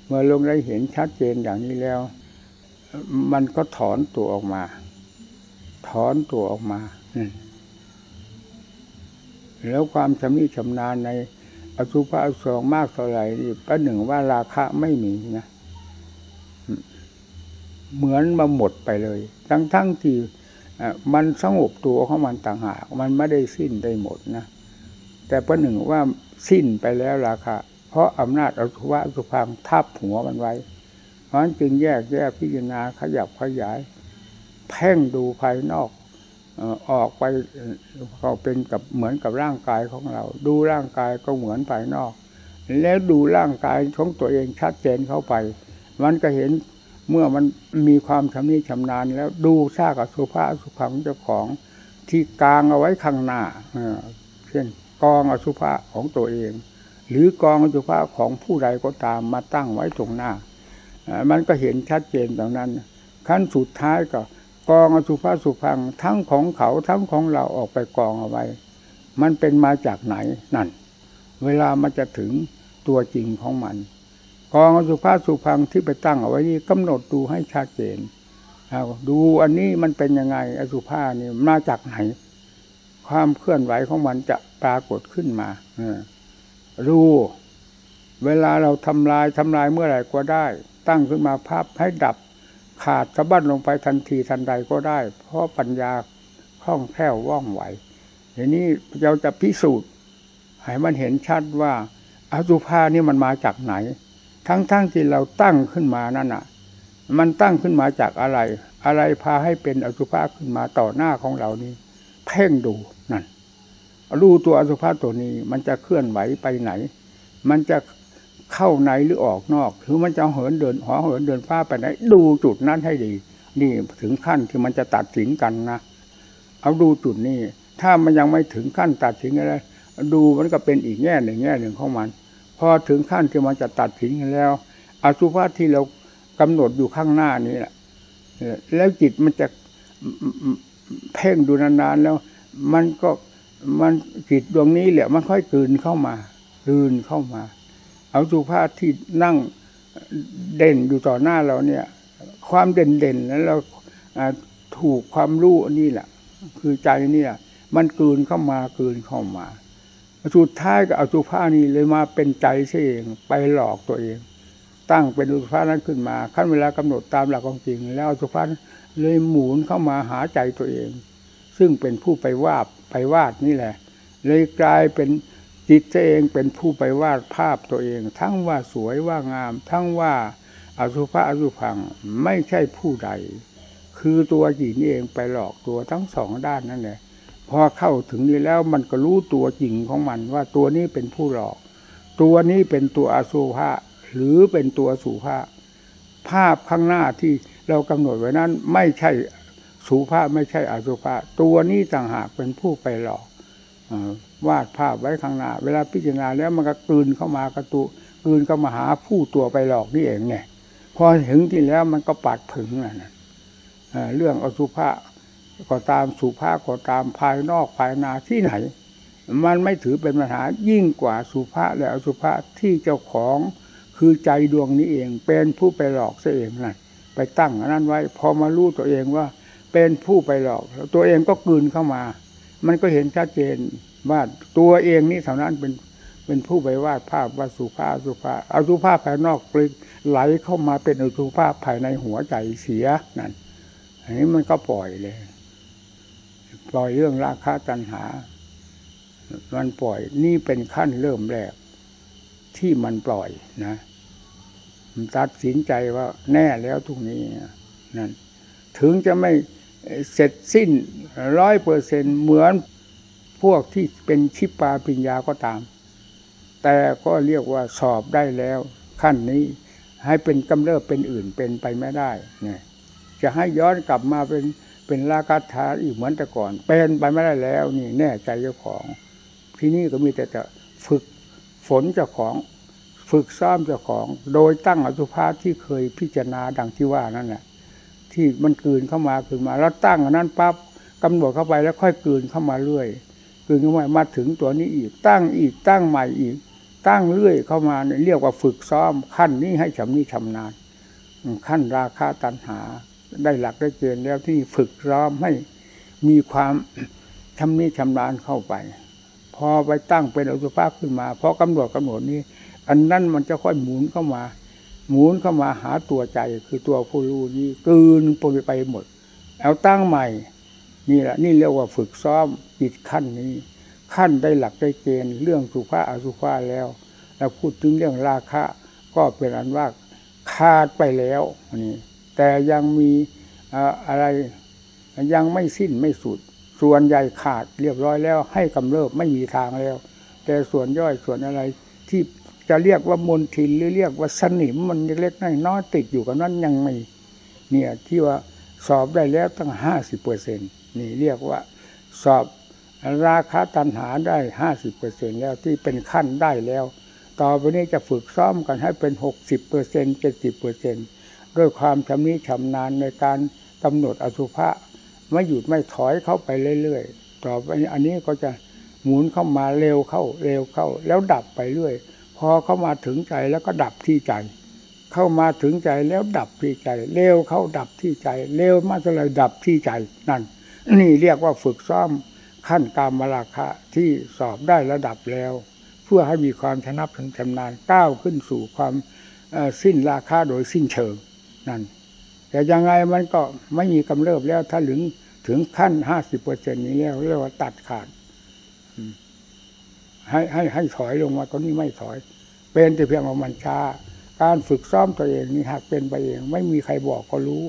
เมื่อลงได้เห็นชัดเจนอย่างนี้แล้ว มันก็ถอนตัวออกมา ถอนตัวออกมา แล้วความชำนิชำนาญในอสุภะอสองมากเท่าไหร่นี่ประหนึ่งว่าราคะไม่มีนะ เหมือนมาหมดไปเลย ทั้งทั้งๆที่มันสงบตัวของมันต่างหาก มันไม่ได้สิ้นได้หมดนะ แต่ประหนึ่งว่าสิ้นไปแล้วราคาเพราะอำนาจอสุภะอสุพังทับหัวมันไว้เพราะฉะนั้นจึงแยกแยกพิจารณาขยับขยาย เพ่งดูภายนอกออกไปเอ่อก็เป็นกับเหมือนกับร่างกายของเรา ดูร่างกายก็เหมือนภายนอก แล้วดูร่างกายของตัวเองชัดเจนเข้าไป มันก็เห็นเมื่อมันมีความชำนิชำนาญ แล้วดูซากอสุภะอสุพังเจ้าของที่กลางเอาไว้ข้างหน้าเช่นกองอสุภะของตัวเอง หรือกองอสุภะของผู้ใดก็ตามมาตั้งไว้ตรงหน้า มันก็เห็นชัดเจนตรงนั้นขั้นสุดท้ายก็ กองอสุภะสุพังทั้งของเขาทั้งของเราออกไปกองเอาไว้ มันเป็นมาจากไหนนั่น เวลามันจะถึงตัวจริงของมัน กองอสุภาสุพังที่ไปตั้งเอาไว้นี่กำหนดดูให้ชัดเจนเอาดูอันนี้มันเป็นยังไงอสุภานี่มาจากไหน ความเคลื่อนไหวของมันจะปรากฏขึ้นมาอรู้เวลาเราทำลายทำลายเมื่อไหร่ก็ได้ ตั้งขึ้นมาพับให้ดับ ขาดสะบั้นลงไปทันทีทันใดก็ได้ เพราะปัญญาคล่องแคล่วว่องไวทีนี้เราจะพิสูจน์ให้มันเห็นชัดว่าอสุภานี่มันมาจากไหน ทั้งๆทที่เราตั้งขึ้นมานั่นน่ะ มันตั้งขึ้นมาจากอะไร อะไรพาให้เป็นอสุภาขึ้นมาต่อหน้าของเรานี่เพ่งดูนั่นรู้ตัวอสุภาตัวนี้ มันจะเคลื่อนไหวไปไหน มันจะ เข้าในหรือออกนอกหรือมันจะเหินเดินหอเหินเดินฟ้าไปไหนดูจุดนั้นให้ดี นี่ถึงขั้นที่มันจะตัดสินกันนะเอาดูจุดนี้ ถ้ามันยังไม่ถึงขั้นตัดสินอะไรดูมันก็เป็นอีกแง่หนึ่งแง่หนึ่งของมัน พอถึงขั้นที่มันจะตัดสินกันแล้วอสุภะที่เรากำหนดอยู่ข้างหน้านี้แหละแล้วจิตมันจะเพ่งดูนานๆแล้ว มันก็มันจิตดวงนี้แหละมันค่อยกลืนเข้ามา กลืนเข้ามา เอาสุภาพที่นั่งเด่นอยู่ต่อหน้าเราเนี่ย ความเด่นเด่นแล้วเราถูกความรู้นี่แหละ คือใจนี่แหละมันกลืนเข้ามา กลืนเข้ามาสุดท้ายก็เอาสุภาพนี้เลยมาเป็นใจเสเองไปหลอกตัวเอง ตั้งเป็นสุภาพนั้นขึ้นมาขั้นเวลากำหนดตามหลักของจริง แล้วสุภาพเลยหมุนเข้ามาหาใจตัวเอง ซึ่งเป็นผู้ไปวาดไปวาดนี่แหละ เลยกลายเป็น จิตตัวเองเป็นผู้ไปวาดภาพตัวเอง ทั้งว่าสวยว่างาม ทั้งว่าอสุภะอสุพังไม่ใช่ผู้ใด คือตัวจิตนี่เองไปหลอกตัวทั้งสองด้านนั่นแหละพอเข้าถึงนี้แล้วมันก็รู้ตัวจริงของมันว่าตัวนี้เป็นผู้หลอก ตัวนี้เป็นตัวอสุภะหรือเป็นตัวสุภะภาพข้างหน้าที่เรากำหนดไว้นั้นไม่ใช่สุภาพไม่ใช่อสุภะตัวนี้ต่างหากเป็นผู้ไปหลอก วาดภาพไว้ข้างหน้า เวลาพิจารณาแล้วมันก็กลืนเข้ามากระตุกลืนเข้ามาหาผู้ตัวไปหลอกนี่เองเนี่ยพอถึงที่แล้วมันก็ปัดผึงนะนะเอ่อเรื่องอสุภะก็ตามสุภาพก็ตามภายนอกภายนาที่ไหน มันไม่ถือเป็นปัญหายิ่งกว่าสุภาพและอสุภาพที่เจ้าของคือใจดวงนี้เองเป็นผู้ไปหลอกเสเองนั่นไปตั้งนั้นไว้ พอมารู้ตัวเองว่าเป็นผู้ไปหลอก ตัวเองก็กลืนเข้ามา มันก็เห็นชัดเจนว่าตัวเองนี่เท่านั้นเป็นเป็นผู้ไปวาดภาพว่าสุภาพสุภาพอสุภาพภายนอกปลิไหลเข้ามาเป็นอสุภาพภายในหัวใจเสียนั่นอันนี้มันก็ปล่อยเลย ปล่อยเรื่องราคะตัณหา มันปล่อยนี่เป็นขั้นเริ่มแรก ที่มันปล่อยนะมันตัดสินใจว่าแน่แล้วทุกนี้นั่นถึงจะไม่ เสร็จสิ้นร้อยเปอร์เซ็นเหมือนพวกที่เป็นชิปปาปิญญาก็ตาม แต่ก็เรียกว่าสอบได้แล้ว ขั้นนี้ให้เป็นกำเริบเป็นอื่นเป็นไปไม่ได้เนี่ยจะให้ย้อนกลับมาเป็นเป็นราคาทาอีกเหมือนแต่ก่อน เป็นไปไม่ได้แล้วนี่แน่ใจเจ้าของ ที่นี่ก็มีแต่จะฝึกฝนเจ้าของ ฝึกซ้อมเจ้าของ โดยตั้งอสุภาพที่เคยพิจารณาดังที่ว่านั่นแหละ ที่มันกลืนเข้ามาคืนมา แล้วตั้งอันนั้นปั๊บกำหนดเข้าไปแล้วค่อยกลืนเข้ามาเรื่อยกลืนเข้ามามาถึงตัวนี้อีก ตั้งอีกตั้งใหม่อีก ตั้งเรื่อยเข้ามาเรียกว่าฝึกซ้อมขั้นนี้ให้ชำนิชำนาญขั้นราคาตัณหา ได้หลักได้เกณฑ์แล้วที่ฝึกซ้อมให้มีความชำนิชำนาญเข้าไป พอไปตั้งเป็นอสุภาพขึ้นมาพอกำหนดกำหนดนี้ อันนั้นมันจะค่อยหมุนเข้ามา หมุนเข้ามาหาตัวใจคือตัวผู้รู้นี้กืนปนไปหมด เอาตั้งใหม่นี่แหละนี่เรียกว่าฝึกซ้อมจิตขั้นนี้ ขั้นได้หลักได้เกณฑ์เรื่องสุภาพอสุภาพแล้ว แล้วพูดถึงเรื่องราคะ ก็เป็นอันว่าขาดไปแล้วนี่แต่ยังมีอะไรยังไม่สิ้นไม่สุด ส่วนใหญ่ขาดเรียบร้อยแล้วให้กำเริบไม่มีทางแล้ว แต่ส่วนย่อยส่วนอะไรที่ จะเรียกว่ามนทินหรือเรียกว่าสนิมมันเล็กๆน้อยๆติดอยู่กับนั้นยังไม่เนี่ยที่ว่าสอบได้แล้วตั้งห้าสิบเปอร์เซ็นตนี่เรียกว่าสอบราคาตันหาได้ห้าสิบเปอร์เซ็นแล้วที่เป็นขั้นได้แล้ว ต่อไปนี้จะฝึกซ้อมกันให้เป็นหกสิบเปอร์เซ็นเจ็ดสิบเปอร์เซ็นด้วยความชำนิชำนาญในการกำหนดอสุภะไม่หยุดไม่ถอยเข้าไปเรื่อยๆ ต่อไปอันนี้ก็จะหมุนเข้ามาเร็วเข้าเร็วเข้า แล้วดับไปเรื่อย พอเข้ามาถึงใจแล้วก็ดับที่ใจ เข้ามาถึงใจแล้วดับที่ใจ เร็วเข้าดับที่ใจ เร็วมากเลยดับที่ใจนั่น นี่เรียกว่าฝึกซ้อมขั้นกามราคะที่สอบได้ระดับแล้ว เพื่อให้มีความชนะชำนาญก้าวขึ้นสู่ความสิ้นราคาโดยสิ้นเชิงนั่น แต่ยังไงมันก็ไม่มีกำเริบแล้วถ้าถึงถึงขั้นห้าสิบเปอร์เซ็นนี้แล้วเรียกว่าตัดขาด ให้ให้ให้ถอยลงมาก็นี่ไม่ถอย เป็นแต่เพียงว่ามันช้า การฝึกซ้อมตัวเองนี่หากเป็นไปเอง ไม่มีใครบอกก็รู้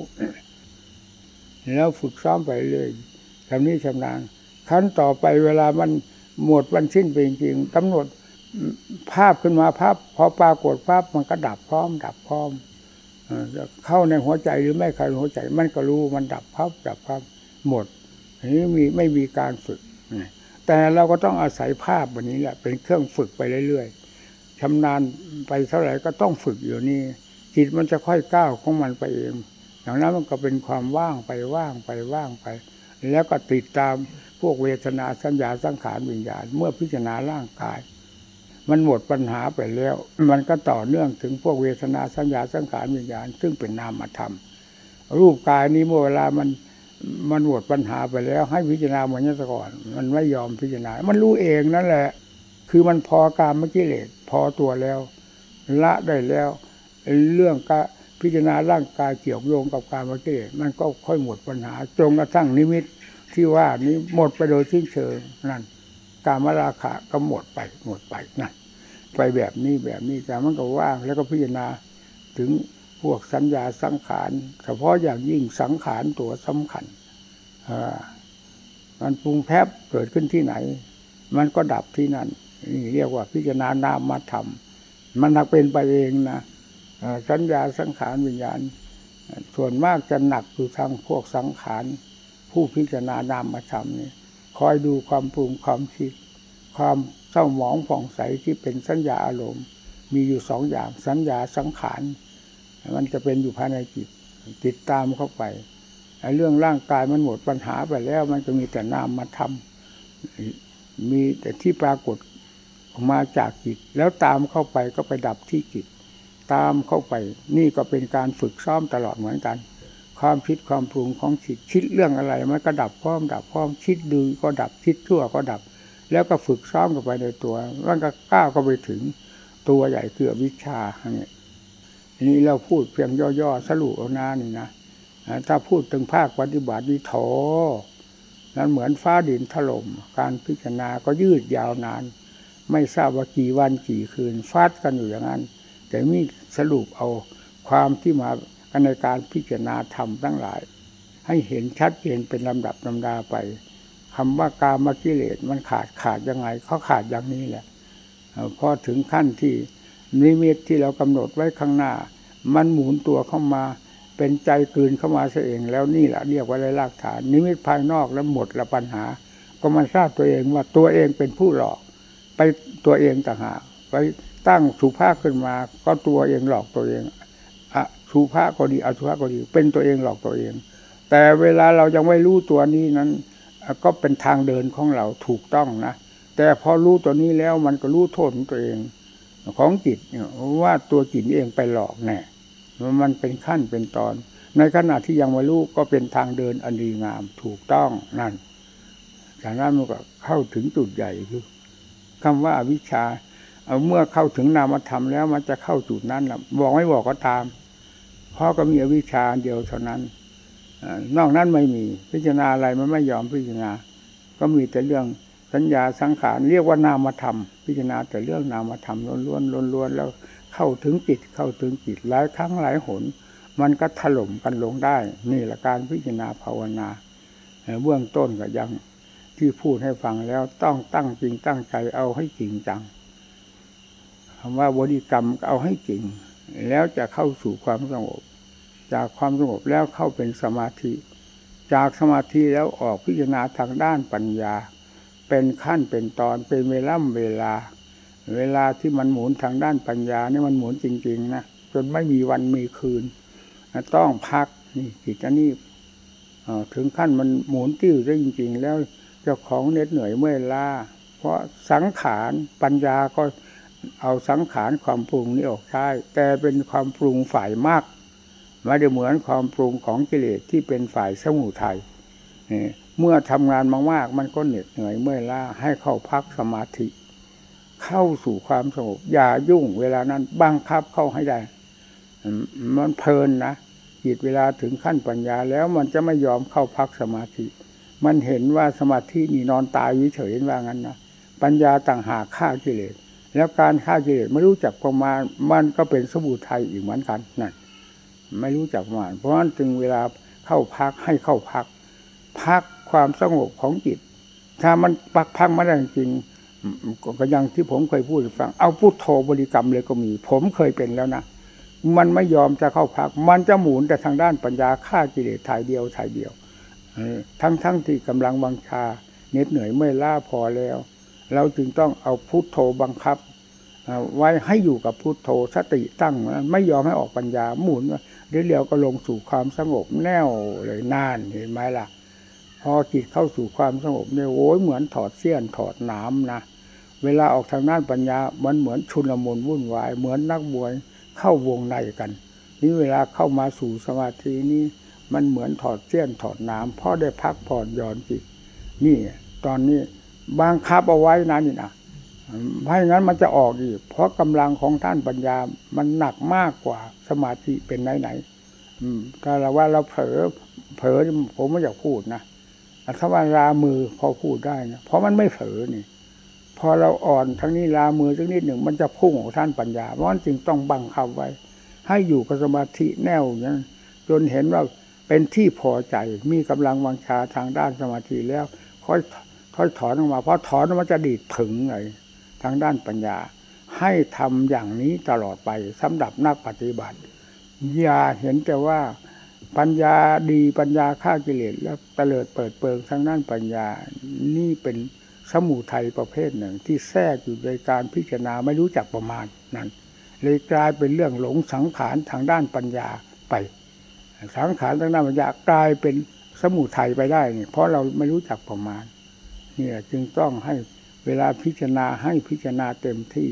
แล้วฝึกซ้อมไปเลยทำนี้ชำนาญขั้นต่อไปเวลามันหมดวันสิ้นไปจริงๆกำหนดภาพขึ้นมาภาพพอปรากฏภาพมันก็ดับพร้อม ดับพร้อมเอ่อจะเข้าในหัวใจหรือไม่เข้าในหัวใจ มันก็รู้มันดับพับดับพับหมดอันนี้มีไม่มีการฝึกนะ แต่เราก็ต้องอาศัยภาพวันนี้แหละ เป็นเครื่องฝึกไปเรื่อยๆชำนาญไปเท่าไหร่ก็ต้องฝึกอยู่นี่จิตมันจะค่อยก้าวของมันไปเองอย่างนั้นมันก็เป็นความว่างไปว่างไปว่างไป แล้วก็ติดตามพวกเวทนาสัญญาสังขารวิญญาณเมื่อพิจารณาร่างกาย มันหมดปัญหาไปแล้ว มันก็ต่อเนื่องถึงพวกเวทนาสัญญาสังขารวิญญาณ ซึ่งเป็นนามธรรม รูปกายนี้เมื่อเวลามัน มันหมดปัญหาไปแล้ว ให้พิจารณาเหมือนนี้ก่อน มันไม่ยอมพิจารณา มันรู้เองนั่นแหละ คือมันพอการเมื่อกิเลสพอตัวแล้ว ละได้แล้ว เรื่องกะพิจารณาร่างกายเกี่ยวโยงกับการเมกิเลสมันก็ค่อยหมดปัญหาจนกระทั่งนิมิตที่ว่านี้หมดไปโดยสิ้นเชิงนั่นการมราคะก็หมดไปหมดไปนั่นไปแบบนี้แบบนี้แต่มันก็ว่างแล้วก็พิจารณาถึง พวกสัญญาสังขารเฉพาะอย่างยิ่งสังขารตัวสำคัญมันปรุงแพบเกิดขึ้นที่ไหน มันก็ดับที่นั่นนี่เรียกว่าพิจารณานามธรรมมันหนักเป็นไปเองนะสัญญาสังขารวิญญาณ ส่วนมากจะหนักอยู่ทางพวกสังขาร ผู้พิจารณานามธรรมนี่คอยดูความปรุงความคิด ความเศร้าหมองผ่องใสที่เป็นสัญญาอารมณ์ มีอยู่สองอย่างสัญญาสังขาร มันจะเป็นอยู่ภายในจิต ติดตามเข้าไปไอ้เรื่องร่างกายมันหมดปัญหาไปแล้ว มันจะมีแต่นามมาทำมีแต่ที่ปรากฏออกมาจากจิต แล้วตามเข้าไปก็ไปดับที่จิต ตามเข้าไป นี่ก็เป็นการฝึกซ้อมตลอดเหมือนกัน ความคิดความปรุงของจิตคิดเรื่องอะไรมันก็ดับพร้อมดับพร้อมคิดดีก็ดับคิดชั่วก็ดับ แล้วก็ฝึกซ้อมกันไปในตัวมันก็ก้าวก็ไปถึงตัวใหญ่เกือวิชาเนี่ย นี้เราพูดเพียงย่อๆสรุปเอาหน้านี่นะถ้าพูดถึงภาคปฏิบัตินี่โถนั้นเหมือนฟ้าดินถล่มการพิจารณาก็ยืดยาวนาน ไม่ทราบว่ากี่วันกี่คืนฟาดกันอยู่อย่างนั้น แต่มีสรุปเอาความที่มาในการพิจารณาธรรมทั้งหลาย ให้เห็นชัดเจนเป็นลำดับลำดาไปคำว่ากามกิเลสมันขาดขาดยังไงเขาขาดอย่างนี้แหละพอถึงขั้นที่ นิมิตที่เรากำหนดไว้ข้างหน้า มันหมุนตัวเข้ามา เป็นใจกืนเข้ามาซะเองแล้วนี่แหละเรียกว่าไรลากฐาน นิมิตภายนอกแล้วหมดละปัญหา ก็มันทราบตัวเองว่าตัวเองเป็นผู้หลอก ไปตัวเองต่างหากไปตั้งสุภาพขึ้นมา ก็ตัวเองหลอกตัวเองอะสุภาพก็ดีอสุภาพก็ดี เป็นตัวเองหลอกตัวเอง แต่เวลาเรายังไม่รู้ตัวนี้นั้น ก็เป็นทางเดินของเราถูกต้องนะแต่พอรู้ตัวนี้แล้วมันก็รู้โทษของตัวเอง ของจิตเนี่ยว่าตัวจิตเองไปหลอกแน่มันเป็นขั้นเป็นตอน ในขณะที่ยังไม่รู้ก็เป็นทางเดินอันดีงามถูกต้องนั่นจากนั้นมันก็เข้าถึงจุดใหญ่คือคำว่าวิชาเอาเมื่อเข้าถึงนามธรรมแล้วมันจะเข้าจุดนั้นละบอกไม่บอกก็ตามเพราะก็มีอวิชชาเดียวเท่านั้นเอ่อนอกนั้นไม่มีพิจารณาอะไรมันไม่ยอมพิจารณา ก็มีแต่เรื่อง สัญญาสังขารเรียกว่านามธรรม พิจารณาแต่เรื่องนามธรรมล้วนๆล้วนๆแล้วเข้าถึงจิตเข้าถึงจิตหลายครั้งหลายหน มันก็ถล่มกันลงได้ นี่แหละการพิจารณาภาวนาเบื้องต้นก็ยังที่พูดให้ฟังแล้วต้องตั้งจริงตั้งใจเอาให้จริงจังคำว่าบริกรรมเอาให้จริง แล้วจะเข้าสู่ความสงบ จากความสงบแล้วเข้าเป็นสมาธิ จากสมาธิแล้วออกพิจารณาทางด้านปัญญา เป็นขั้นเป็นตอนเป็นเวล่ำเวลา เวลาที่มันหมุนทางด้านปัญญานี่มันหมุนจริง ๆ นะจนไม่มีวันมีคืน ต้องพักนี่จิตอันนี้ถึงขั้นมันหมุนติ้วซะจริง ๆ แล้วเจ้าของเหน็ดเหนื่อยเมื่อยล้าเพราะสังขารปัญญาก็เอาสังขารความปรุงนี้ออกใช้แต่เป็นความปรุงฝ่ายมากไม่ได้เหมือนความปรุงของกิเลสที่เป็นฝ่ายสมุทัยนี่ เมื่อทำงานมากๆมันก็เหน็ดเหนื่อยเมื่อยล้าให้เข้าพักสมาธิ เข้าสู่ความสงบอย่ายุ่งเวลานั้นบังคับเข้าให้ได้มมันเพลินนะจิตเวลาถึงขั้นปัญญาแล้วมันจะไม่ยอมเข้าพักสมาธิ มันเห็นว่าสมาธินี่นอนตายเฉยๆว่างั้นนะปัญญาต่างหากฆ่ากิเลสแล้วการฆ่ากิเลสไม่รู้จักประมาณมันก็เป็นสมุทัยอีกเหมือนกันนั่นไม่รู้จักประมาณเพราะฉะนั้นจึงเวลาเข้าพักให้เข้าพัก พัก ความสงบของจิต ถ้ามันพักพักม่ได้จริงก็ย่างที่ผมเคยพูดฟัง เอาพุทโธบริกรรมเลยก็มี ผมเคยเป็นแล้วนะ มันไม่ยอมจะเข้าพัก มันจะหมุนแต่ทางด้านปัญญาฆ่ากิเลสถ่ายเดียวถ่ายเดียวทั้งทั้งที่กำลังวังชาเหน็ดเหนื่อยเมื่อยล้าพอแล้ว เราจึงต้องเอาพุทโธบังคับไว้ให้อยู่กับพุทโธสติตั้งไว้ไม่ยอมให้ออกปัญญาหมุนเดี๋ยวเดียวก็ลงสู่ความสงบแน่วเลยนานเห็นไหมล่ะ พอจิตเข้าสู่ความสงบเนี่ยโอ้ยเหมือนถอดเสี้ยนถอดหน้ำนะเวลาออกทางด้านปัญญา มันเหมือนชุนลมุนวุ่นวาย เหมือนนักบวยเข้าวงในกัน นี่เวลาเข้ามาสู่สมาธินี่มันเหมือนถอดเสี้ยนถอดน้ำเพราะได้พักผ่อนหย่อนจิตนี่ ตอนนี้บังคับเอาไว้นะนี่นะไม่งั้นมันจะออกอีก เพราะกำลังของท่านปัญญามันหนักมากกว่าสมาธิเป็นไหนไหนๆอืมถ้าเราว่าเราเผลอเผลอผมไม่อยากพูดนะ ถ้าว่ารามือพอพูดได้นะเพราะมันไม่เผลอนี่พอเราอ่อนทั้งนี้ลามือสักนิดหนึ่งมันจะพุ่งของท่านปัญญาเพราะนั้นจึงต้องบังคับไว้ ให้อยู่กับสมาธิแน่วิ่งนั้นจนเห็นว่าเป็นที่พอใจมีกำลังวังชาทางด้านสมาธิแล้วค่อยค่อยถอนออกมาเพราะถอนมันจะดีดถึงเลยทางด้านปัญญา ให้ทำอย่างนี้ตลอดไปสำหรับนักปฏิบัติอย่าเห็นแต่ว่า ปัญญาดีปัญญาฆ่ากิเลสแล้วเตลิดเปิดเปิงทางด้านปัญญา นี่เป็นสมุทัยประเภทหนึ่ง ที่แทรกอยู่ในการพิจารณาไม่รู้จักประมาณนั้น เลยกลายเป็นเรื่องหลงสังขารทางด้านปัญญาไป สังขารทางด้านปัญญากลายเป็นสมุทัยไปได้เนี่ยเพราะเราไม่รู้จักประมาณเนี่ยจึงต้องให้เวลาพิจารณาให้พิจารณาเต็มที่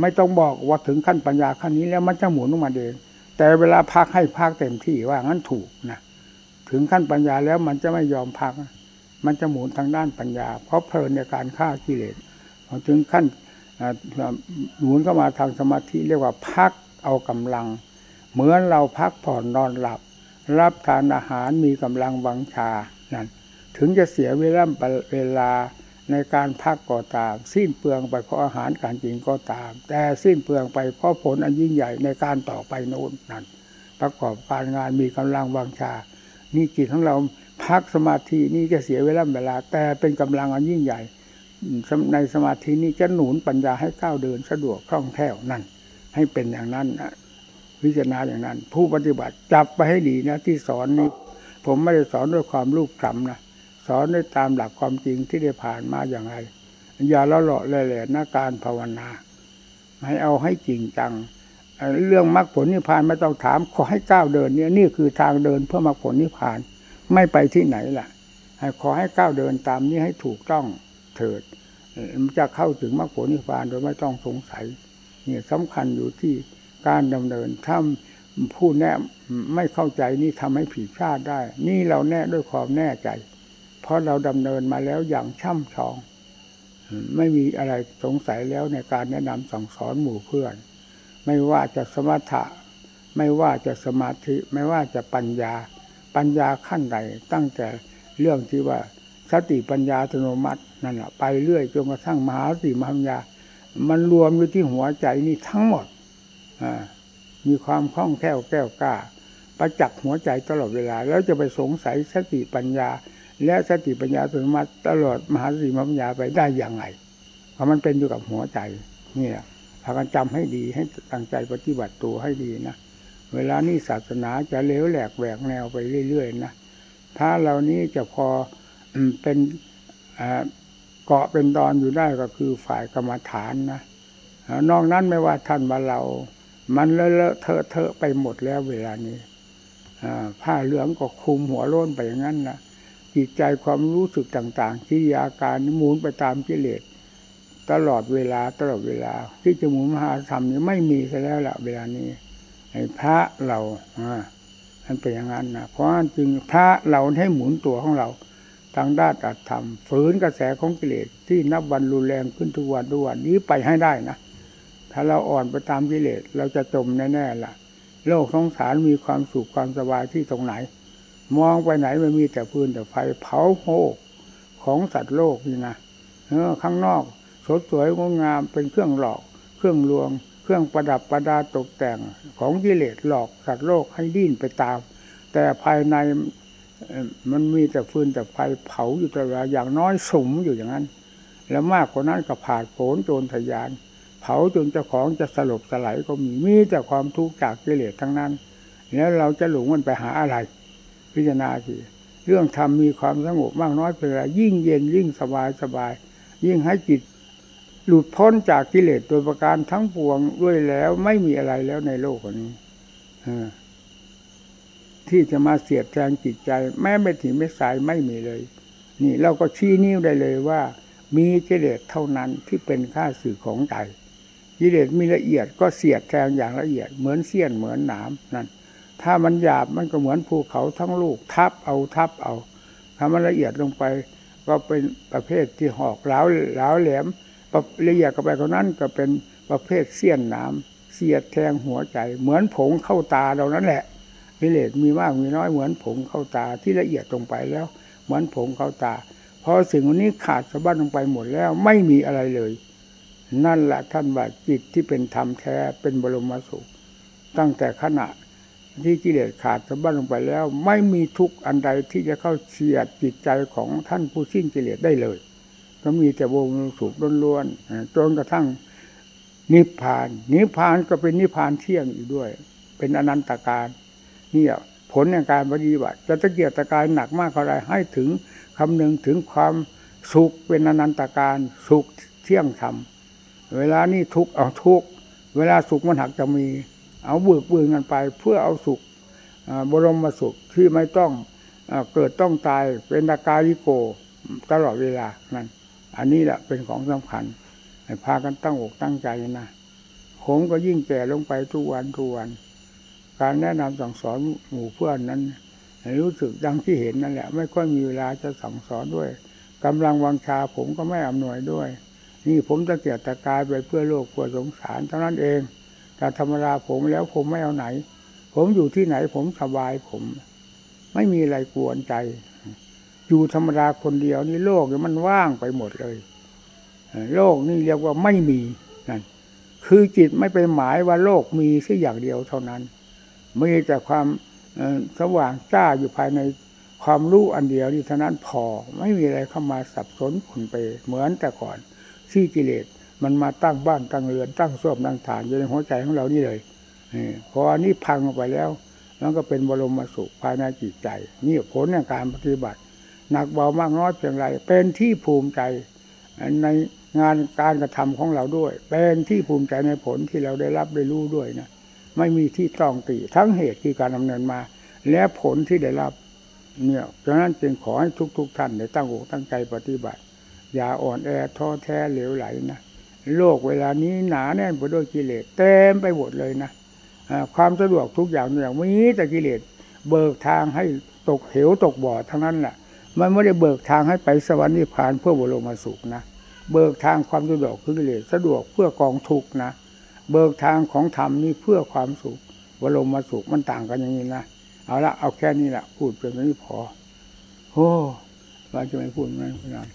ไม่ต้องบอกว่าถึงขั้นปัญญาขั้นนี้แล้วมันจะหมุนออกมาเอง แต่เวลาพักให้พักเต็มที่ว่างั้นถูกนะถึงขั้นปัญญาแล้วมันจะไม่ยอมพัก มันจะหมุนทางด้านปัญญา เพราะเพลินในการฆ่ากิเลสพอถึงขั้นหมุนเข้ามาทางสมาธิเรียกว่าพักเอากำลัง เหมือนเราพักผ่อนนอนหลับ รับทานอาหารมีกำลังวังชานั่นถึงจะเสียเวลาเวลา ในการพักก็ตาม สิ้นเปลืองไปเพราะอาหารการกินก็ตาม แต่สิ้นเปลืองไปเพราะผลอันยิ่งใหญ่ในการต่อไปโน้นนั่นประกอบการงานมีกำลังวังชา นี่จิตของเราพักสมาธินี่จะเสียเวลาเวลา แต่เป็นกำลังอันยิ่งใหญ่ ในสมาธินี้จะหนุนปัญญาให้ก้าวเดินสะดวกคล่องแคล่วนั่น ให้เป็นอย่างนั้นนะพิจารณาอย่างนั้น ผู้ปฏิบัติจับไปให้ดีนะที่สอนนี่ผมไม่ได้สอนด้วยความลูกคำนะ สอนได้ตามหลักความจริงที่ได้ผ่านมาอย่างไร อย่าละเลาะแหล่ๆหน้าการภาวนา ให้เอาให้จริงจัง เรื่องมรรคผลนิพพานไม่ต้องถามขอให้ก้าวเดินเนี่ยนี่คือทางเดินเพื่อมรรคผลนิพพาน ไม่ไปที่ไหนล่ะขอให้ก้าวเดินตามนี้ให้ถูกต้องเถิดมันจะเข้าถึงมรรคผลนิพพานโดยไม่ต้องสงสัยเนี่ยสำคัญอยู่ที่การดำเนินถ้าผู้แนะไม่เข้าใจนี่ทำให้ผิดพลาดได้ นี่เราแน่ด้วยความแน่ใจ เพราะเราดำเนินมาแล้วอย่างช่ำชอง ไม่มีอะไรสงสัยแล้วในการแนะนำสั่งสอนหมู่เพื่อน ไม่ว่าจะสมถะ ไม่ว่าจะสมาธิ ไม่ว่าจะปัญญา ปัญญาขั้นใด ตั้งแต่เรื่องที่ว่าสติปัญญาอัตโนมัตินั่นแหละไปเรื่อยจนกระทั่งมหาสติมหาปัญญา มันรวมอยู่ที่หัวใจนี่ทั้งหมดมีความคล่องแคล่วแก้วกล้า ประจักษ์หัวใจตลอดเวลา แล้วจะไปสงสัยสติปัญญา และสติปัญญาอัตโนมัติตลอดมหาสติมหาปัญญาไปได้อย่างไรเพราะมันเป็นอยู่กับหัวใจนี่แหละพากันจำให้ดีให้ตั้งใจปฏิบัติตัวให้ดีนะเวลานี้ศาสนาจะเลวแหลกแหวกแนวไปเรื่อยๆนะถ้าเหล่านี้จะพอเป็นเกาะเป็นดอนอยู่ได้ก็คือฝ่ายกรรมฐานนะอ่านอกนั้นไม่ว่าท่านว่าเรา มันเลอะเทอะเทอะไปหมดแล้วเวลานี้ผ้าเหลืองก็คลุมหัวโล้นไปอย่างนั้นนะ จิตใจความรู้สึกต่างๆกิริยาการหมุนไปตามกิเลสตลอดเวลาตลอดเวลา ที่จะหมุนมหาธรรมนี่ไม่มีซะแล้วละเวลานี้ไอ้พระเราอ่ามันเป็นอย่างนั้นนะเพราะอันจึงพระเราให้หมุนตัวของเราทางด้านอัตธรรมฝืนกระแสของกิเลสที่นับวันรุนแรงขึ้นทุกวันทุกวันนี้ไปให้ได้นะถ้าเราอ่อนไปตามกิเลสเราจะจมแน่ๆล่ะ โลกสงสารมีความสุขความสบายที่ตรงไหน มองไปไหนมันมีแต่ฟืนแต่ไฟเผาโหกของสัตว์โลกนี่นะเออข้างนอกสดสวยงดงามเป็นเครื่องหลอก เครื่องลวง เครื่องประดับประดาตกแต่งของกิเลสหลอกสัตว์โลกให้ดิ้นไปตาม แต่ภายในมันมีแต่ฟืนแต่ไฟเผาอยู่ตลอดอย่างน้อยสุมอยู่อย่างนั้น แล้วมากกว่านั้นก็ผาดโผนโจรทะยาน เผาจนเจ้าของจะสลบสลายก็มีมีแต่ความทุกข์จากกิเลสทั้งนั้น แล้วเราจะหลงมันไปหาอะไร พิจารณาสิเรื่องธรรมมีความสงบมากน้อยเป็นไรยิ่งเย็นยิ่งสบายสบาย ยิ่งให้จิต หลุดพ้นจากกิเลสโดยประการทั้งปวงด้วยแล้วไม่มีอะไรแล้วในโลกนี้ที่จะมาเสียดแทงจิตใจ แม้ไม่ถีไม่สายไม่มีเลย นี่เราก็ชี้นิ้วได้เลยว่า มีกิเลสเท่านั้นที่เป็นค่าสื่อของใจกิเลสมีละเอียดก็เสียดแทงอย่างละเอียด เหมือนเสี้ยนเหมือนหนามนั่น ถ้ามันหยาบมันก็เหมือนภูเขาทั้งลูกทับเอาทับเอาถ้ามันละเอียดลงไปก็เป็นประเภทที่หอกเหลาเหลาแหลมละเอียดกับไปกว่านั้นก็เป็นประเภทเสี้ยนน้ำเสียดแทงหัวใจ เหมือนผงเข้าตาเรานั่นแหละกิเลสมีมากมีน้อยเหมือนผงเข้าตาที่ละเอียดลงไปแล้ว เหมือนผงเข้าตาพอสิ่งนี้ขาดสะบั้นลงไปหมดแล้วไม่มีอะไรเลย นั่นแหละท่านว่าจิตที่เป็นธรรมแท้เป็นบรมสุข ตั้งแต่ขณะ ที่กิเลสขาดสะบั้นลงไปแล้ว ไม่มีทุกข์อันใดที่จะเข้าเฉียดจิตใจของท่านผู้สิ้นกิเลสได้เลย ก็มีแต่วงสุขล้วนๆจนกระทั่งนิพพาน นิพพานก็เป็นนิพพานเที่ยงอยู่ด้วย เป็นอนันตการนี่ผลในการปฏิบัติจะตะเกียกตะกายหนักมากเท่าไรให้ถึงคำนึงถึงความสุขเป็นอนันตการสุขเที่ยงธรรมเวลานี้ทุกข์เอาทุกข์เวลาสุขมันหักจะมี เอาเบือกเบือนกันไปเพื่อเอาสุขบรมสุขที่ไม่ต้องอเกิดต้องตายเป็นตากาลิโกตลอดเวลานั่นอันนี้แหละเป็นของสำคัญให้พากันตั้งอกตั้งใจนะผมก็ยิ่งแก่ลงไปทุกวันทุกวัน การแนะนำสั่งสอนหมู่เพื่อนนั้นให้รู้สึกดังที่เห็นนั่นแหละ ไม่ค่อยมีเวลาจะสั่งสอนด้วยกำลังวังชาผมก็ไม่อำนวยด้วย นี่ผมตะเกียกตะกายไปเพื่อโลกเพื่อสงสารเท่านั้นเอง แต่ธรรมดาผมแล้วผมไม่เอาไหน ผมอยู่ที่ไหนผมสบายผม ไม่มีอะไรกวนใจ อยู่ธรรมดาคนเดียวนี่โลกนี่มันว่างไปหมดเลย โลกนี่เรียกว่าไม่มีนั่นคือจิตไม่ไปหมายว่าโลกมีแค่อย่างเดียวเท่านั้นมีแต่ความสว่างจ้าอยู่ภายในความรู้อันเดียวนี่เท่านั้นพอ ไม่มีอะไรเข้ามาสับสนผลไปเหมือนแต่ก่อนที่กิเลส มันมาตั้งบ้านตั้งเรือนตั้งส้วมตั้งฐานอยู่ในหัวใจของเรานี่เลยพออันนี้พังออกไปแล้วแล้วก็เป็นบรมสุขภายในจิตใจ นี่ผลในการปฏิบัติ หนักเบามากน้อยเพียงไรเป็นที่ภูมิใจในงานการกระทำของเราด้วย เป็นที่ภูมิใจในผลที่เราได้รับได้รู้ด้วยนะไม่มีที่ต้องตีทั้งเหตุคือการดำเนินมา และผลที่ได้รับเนี่ยฉะนั้นจึงขอให้ทุก ๆ ท่านได้ตั้งอกตั้งใจปฏิบัติ อย่าอ่อนแอท้อแท้เหลวไหลนะ โลกเวลานี้หนาแน่นไปด้วยกิเลสเต็มไปหมดเลยนะความสะดวกทุกอย่างอย่างมีแต่กิเลสเบิกทางให้ตกเหวตกบ่อทั้งนั้นแหละมันไม่ได้เบิกทางให้ไปสวรรค์นิพพานเพื่อบรมสุขนะ เบิกทางความสะดวกคือกิเลสสะดวกเพื่อกองทุกนะ เบิกทางของธรรมนี่เพื่อความสุขบรมสุขมันต่างกันอย่างนี้นะเอาละเอาแค่นี้แหละพูดเพียงนี้พอโอ้ว่าจะไม่พูดไม่พูดนาน